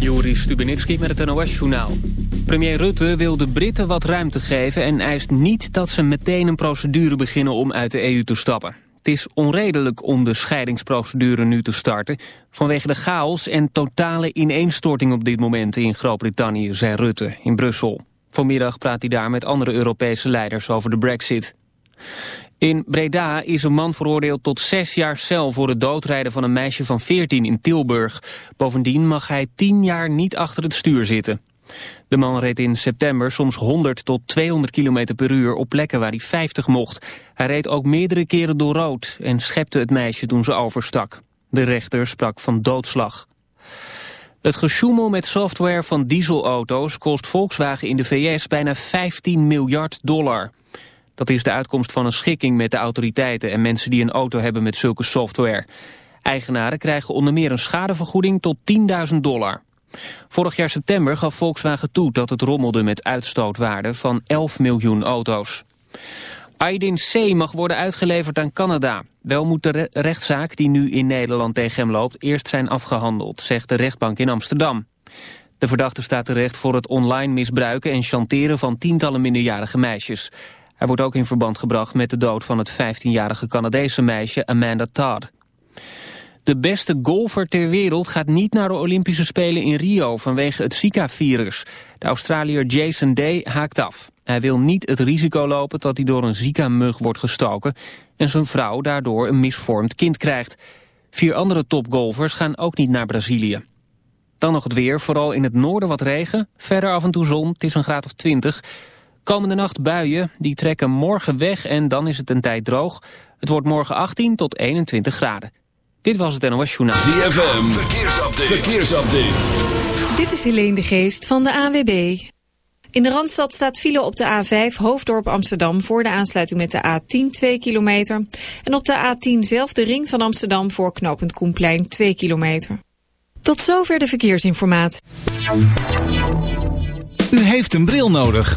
Juri Stubenitski met het NOS-journaal. Premier Rutte wil de Britten wat ruimte geven en eist niet dat ze meteen een procedure beginnen om uit de EU te stappen. Het is onredelijk om de scheidingsprocedure nu te starten... vanwege de chaos en totale ineenstorting op dit moment in Groot-Brittannië, zei Rutte in Brussel. Vanmiddag praat hij daar met andere Europese leiders over de brexit. In Breda is een man veroordeeld tot zes jaar cel voor het doodrijden van een meisje van 14 in Tilburg. Bovendien mag hij tien jaar niet achter het stuur zitten. De man reed in september soms 100 tot 200 km per uur op plekken waar hij 50 mocht. Hij reed ook meerdere keren door rood en schepte het meisje toen ze overstak. De rechter sprak van doodslag. Het gesjoemel met software van dieselauto's kost Volkswagen in de VS bijna 15 miljard dollar. Dat is de uitkomst van een schikking met de autoriteiten en mensen die een auto hebben met zulke software. Eigenaren krijgen onder meer een schadevergoeding tot 10.000 dollar. Vorig jaar september gaf Volkswagen toe dat het rommelde met uitstootwaarden van 11 miljoen auto's. Aydin C. mag worden uitgeleverd aan Canada. Wel moet de rechtszaak die nu in Nederland tegen hem loopt eerst zijn afgehandeld, zegt de rechtbank in Amsterdam. De verdachte staat terecht voor het online misbruiken en chanteren van tientallen minderjarige meisjes. Hij wordt ook in verband gebracht met de dood van het 15-jarige Canadese meisje Amanda Todd. De beste golfer ter wereld gaat niet naar de Olympische Spelen in Rio vanwege het Zika-virus. De Australiër Jason Day haakt af. Hij wil niet het risico lopen dat hij door een Zika-mug wordt gestoken... en zijn vrouw daardoor een misvormd kind krijgt. Vier andere topgolfers gaan ook niet naar Brazilië. Dan nog het weer, vooral in het noorden wat regen. Verder af en toe zon, het is een graad of 20. Komende nacht buien, die trekken morgen weg en dan is het een tijd droog. Het wordt morgen 18 tot 21 graden. Dit was het NOS Journaal. ZFM, verkeersupdate. verkeersupdate. Dit is Helene de Geest van de AWB. In de Randstad staat file op de A5 Hoofddorp Amsterdam voor de aansluiting met de A10 2 kilometer. En op de A10 zelf de ring van Amsterdam voor knooppunt Koenplein 2 kilometer. Tot zover de verkeersinformatie. U heeft een bril nodig.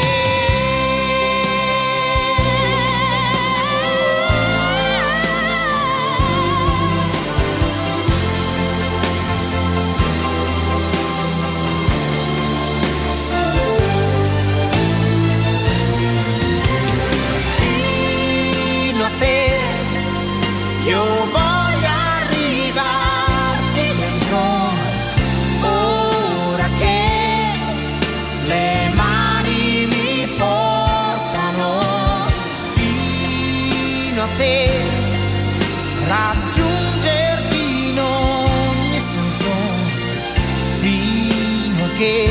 que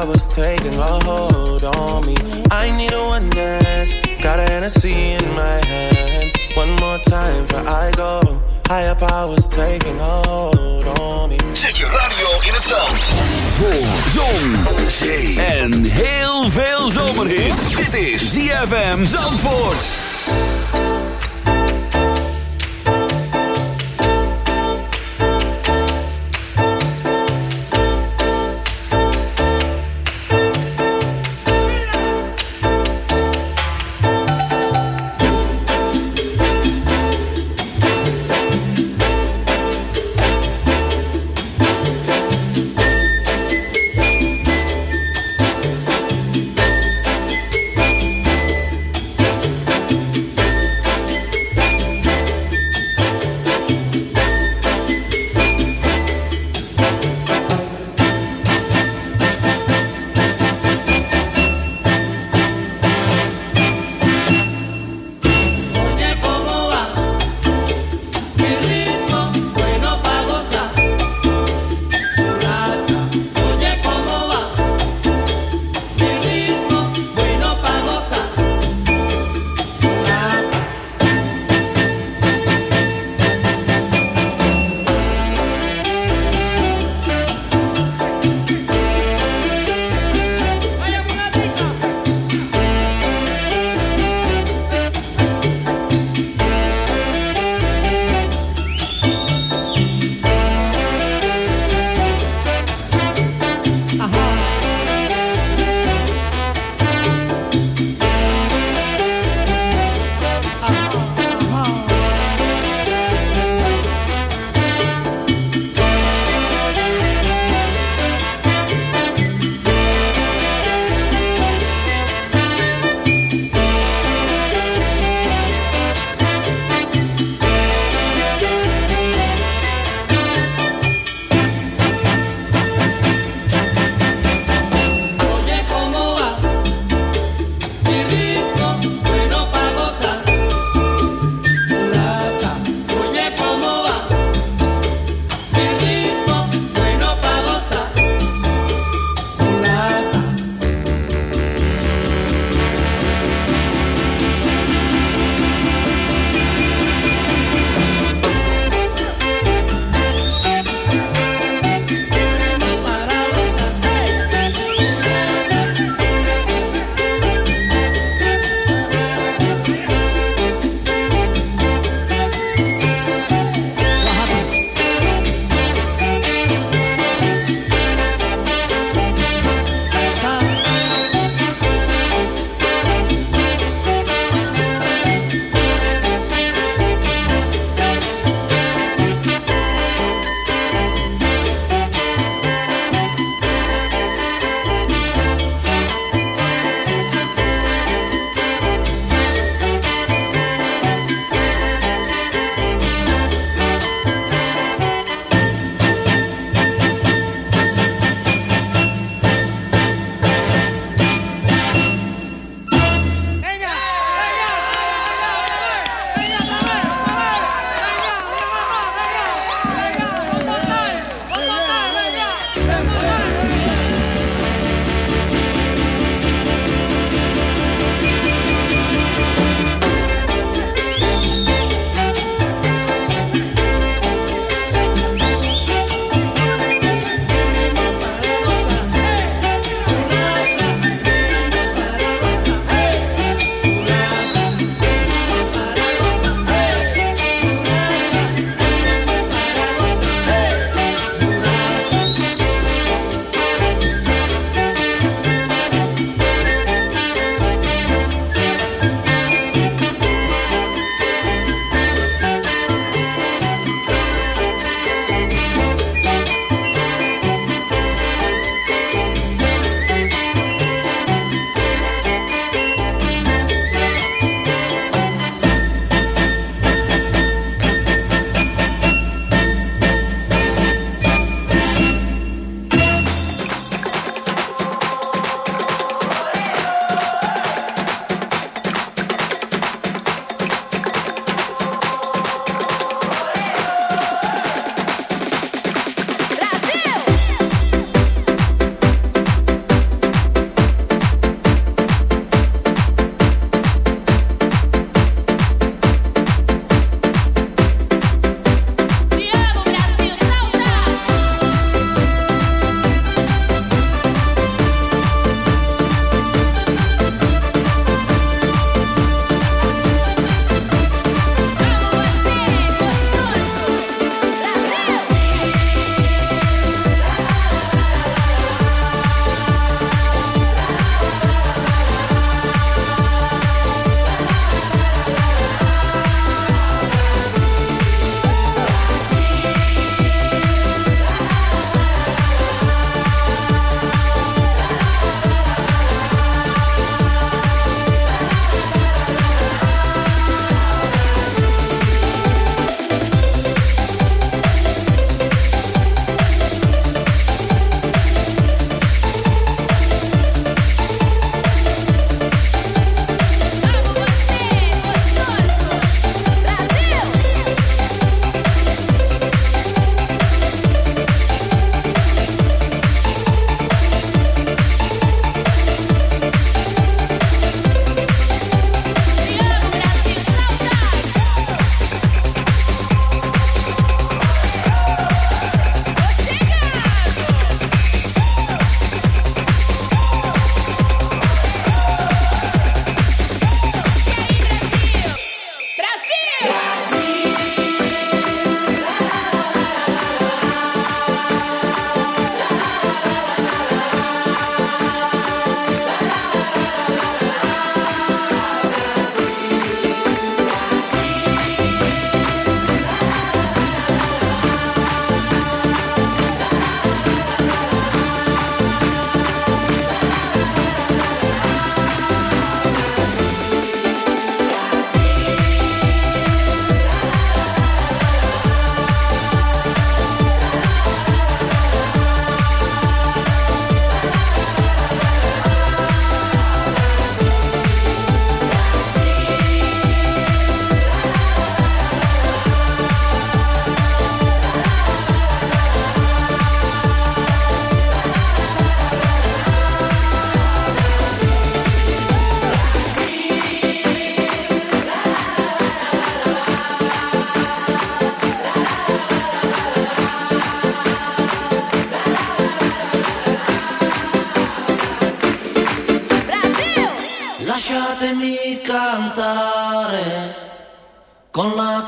I was taking a hold on me. I need a one dance, got a Hennessy in my hand. One more time for I go. Higher powers taking a hold on me. Zet je radio in het zand. Voor zon, zee en heel veel zomerhit. Dit is ZFM Zandvoort.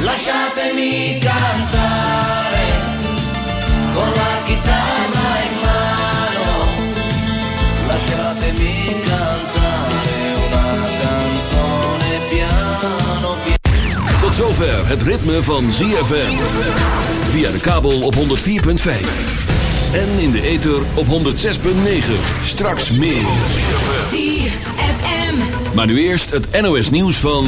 lasciatemi cantare con la chitarra in mano, lasciatemi cantare una canzone piano piano. Tot zover het ritme van ZFM. Via de kabel op 104.5. En in de ether op 106.9. Straks meer. ZFM. Maar nu eerst het NOS nieuws van...